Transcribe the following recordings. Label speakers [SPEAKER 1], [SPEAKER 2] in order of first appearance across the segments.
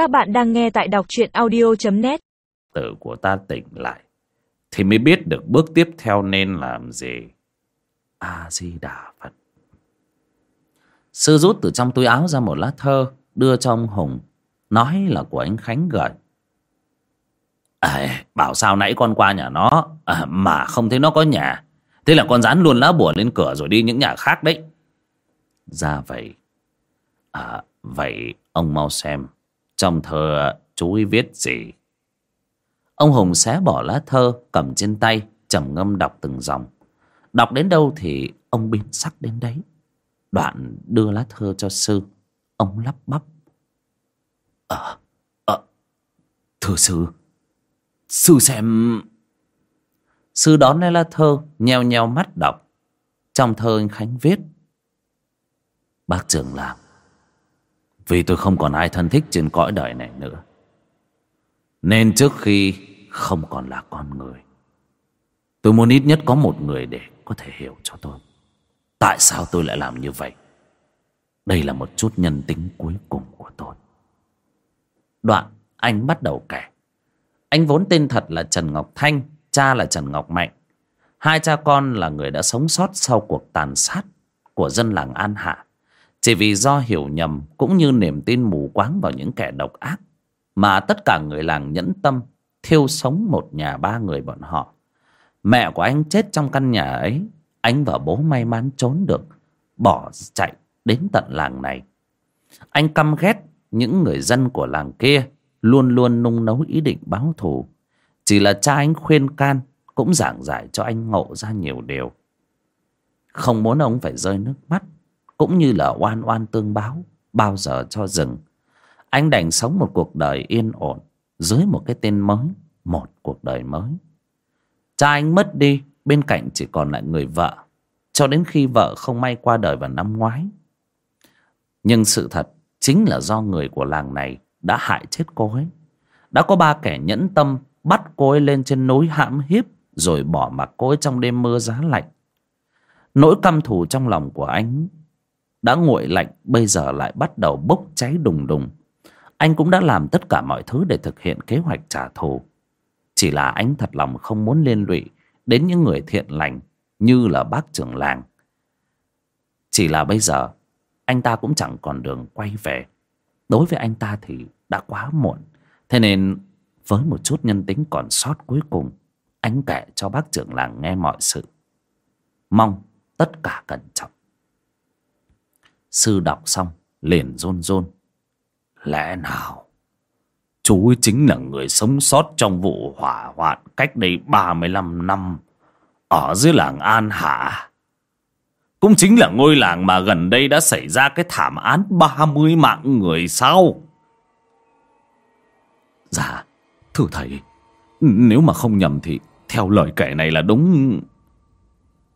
[SPEAKER 1] Các bạn đang nghe tại đọc truyện audio.net
[SPEAKER 2] Tử của ta tỉnh lại Thì mới biết được bước tiếp theo nên làm gì. A-di-đà Phật. Sư rút từ trong túi áo ra một lá thơ Đưa cho ông Hùng Nói là của anh Khánh gửi à, Bảo sao nãy con qua nhà nó à, Mà không thấy nó có nhà. Thế là con dán luôn lá bùa lên cửa rồi đi những nhà khác đấy. Ra vậy À vậy ông mau xem. Trong thơ, chú ý viết gì? Ông Hùng xé bỏ lá thơ, Cầm trên tay, trầm ngâm đọc từng dòng. Đọc đến đâu thì ông biến sắc đến đấy. Đoạn đưa lá thơ cho sư, Ông lắp bắp. Ờ Ờ Thưa sư. Sư xem. Sư đón lấy lá thơ, Nheo nheo mắt đọc. Trong thơ anh Khánh viết, Bác trưởng làm vì tôi không còn ai thân thích trên cõi đời này nữa. Nên trước khi không còn là con người, Tôi muốn ít nhất có một người để có thể hiểu cho tôi. Tại sao tôi lại làm như vậy? Đây là một chút nhân tính cuối cùng của tôi. Đoạn anh bắt đầu kể. Anh vốn tên thật là Trần Ngọc Thanh, Cha là Trần Ngọc Mạnh. Hai cha con là người đã sống sót sau cuộc tàn sát Của dân làng An Hạ. Chỉ vì do hiểu nhầm Cũng như niềm tin mù quáng vào những kẻ độc ác Mà tất cả người làng nhẫn tâm Thiêu sống một nhà ba người bọn họ. Mẹ của anh chết trong căn nhà ấy, Anh và bố may mắn trốn được, Bỏ chạy đến tận làng này. Anh căm ghét những người dân của làng kia, Luôn luôn nung nấu ý định báo thù. Chỉ là cha anh khuyên can Cũng giảng giải cho anh ngộ ra nhiều điều. Không muốn ông phải rơi nước mắt. Cũng như là oan oan tương báo, Bao giờ cho dừng. Anh đành sống một cuộc đời yên ổn, Dưới một cái tên mới, Một cuộc đời mới. Cha anh mất đi, Bên cạnh chỉ còn lại người vợ. Cho đến khi vợ không may qua đời vào năm ngoái. Nhưng sự thật Chính là do người của làng này Đã hại chết cô ấy. Đã có ba kẻ nhẫn tâm Bắt cô ấy lên trên núi hãm hiếp, Rồi bỏ mặc cô ấy trong đêm mưa giá lạnh. Nỗi căm thù trong lòng của anh đã nguội lạnh Bây giờ lại bắt đầu bốc cháy đùng đùng Anh cũng đã làm tất cả mọi thứ Để thực hiện kế hoạch trả thù chỉ là anh thật lòng không muốn liên lụy đến những người thiện lành như là bác trưởng làng. Chỉ là bây giờ anh ta cũng chẳng còn đường quay về. Đối với anh ta thì đã quá muộn. Thế nên với một chút nhân tính còn sót cuối cùng, anh kể cho bác trưởng làng nghe mọi sự. Mong tất cả cẩn trọng. Sư đọc xong liền rôn rôn. Lẽ nào Chú ấy chính là người sống sót trong vụ hỏa hoạn cách đây 35 năm ở dưới làng An Hạ. Cũng chính là ngôi làng mà gần đây đã xảy ra cái thảm án 30 mạng người sau. Dạ, thưa thầy, nếu mà không nhầm thì theo lời kể này là đúng.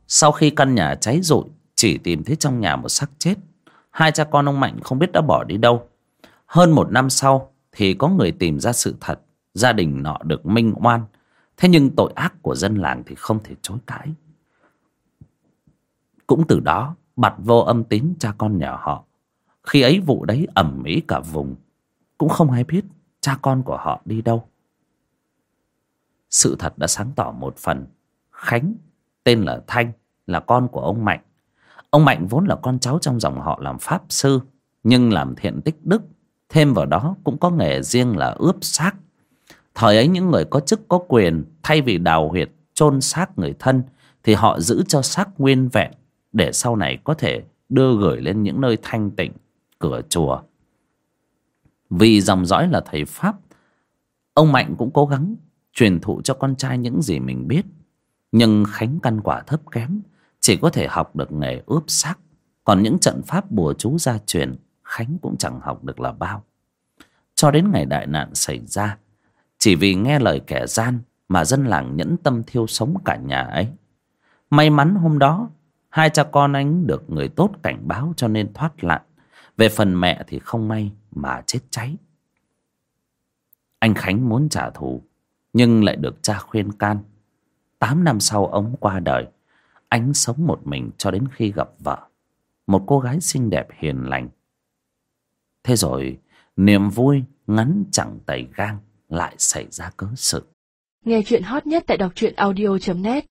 [SPEAKER 2] Sau khi căn nhà cháy rụi, chỉ tìm thấy trong nhà một xác chết. Hai cha con ông Mạnh không biết đã bỏ đi đâu. Hơn một năm sau, thì có người tìm ra sự thật gia đình nọ được minh oan. Thế nhưng tội ác của dân làng thì không thể chối cãi. Cũng từ đó bặt vô âm tín cha con nhà họ. Khi ấy vụ đấy ẩm mỹ cả vùng. Cũng không ai biết cha con của họ đi đâu. Sự thật đã sáng tỏ một phần. Khánh tên là thanh là con của ông mạnh ông mạnh vốn là con cháu trong dòng họ làm pháp sư nhưng làm thiện tích đức Thêm vào đó cũng có nghề riêng là ướp xác. Thời ấy những người có chức có quyền thay vì đào huyệt chôn xác người thân thì họ giữ cho xác nguyên vẹn để sau này có thể đưa gửi lên những nơi thanh tịnh, cửa chùa. Vì dòng dõi là thầy Pháp, ông Mạnh cũng cố gắng truyền thụ cho con trai những gì mình biết. Nhưng Khánh căn quả thấp kém, chỉ có thể học được nghề ướp xác. Còn những trận pháp bùa chú gia truyền, Khánh cũng chẳng học được là bao. Cho đến ngày đại nạn xảy ra, Chỉ vì nghe lời kẻ gian Mà dân làng nhẫn tâm thiêu sống cả nhà ấy. May mắn hôm đó, Hai cha con anh được người tốt cảnh báo cho nên thoát nạn. Về phần mẹ thì không may mà chết cháy. Anh Khánh muốn trả thù, Nhưng lại được cha khuyên can. Tám năm sau ông qua đời anh sống một mình cho đến khi gặp vợ. Một cô gái xinh đẹp hiền lành. Thế rồi, niềm vui ngắn chẳng tẩy gang, lại xảy ra cớ sự.
[SPEAKER 3] Nghe chuyện hot nhất tại đọc truyện audio.net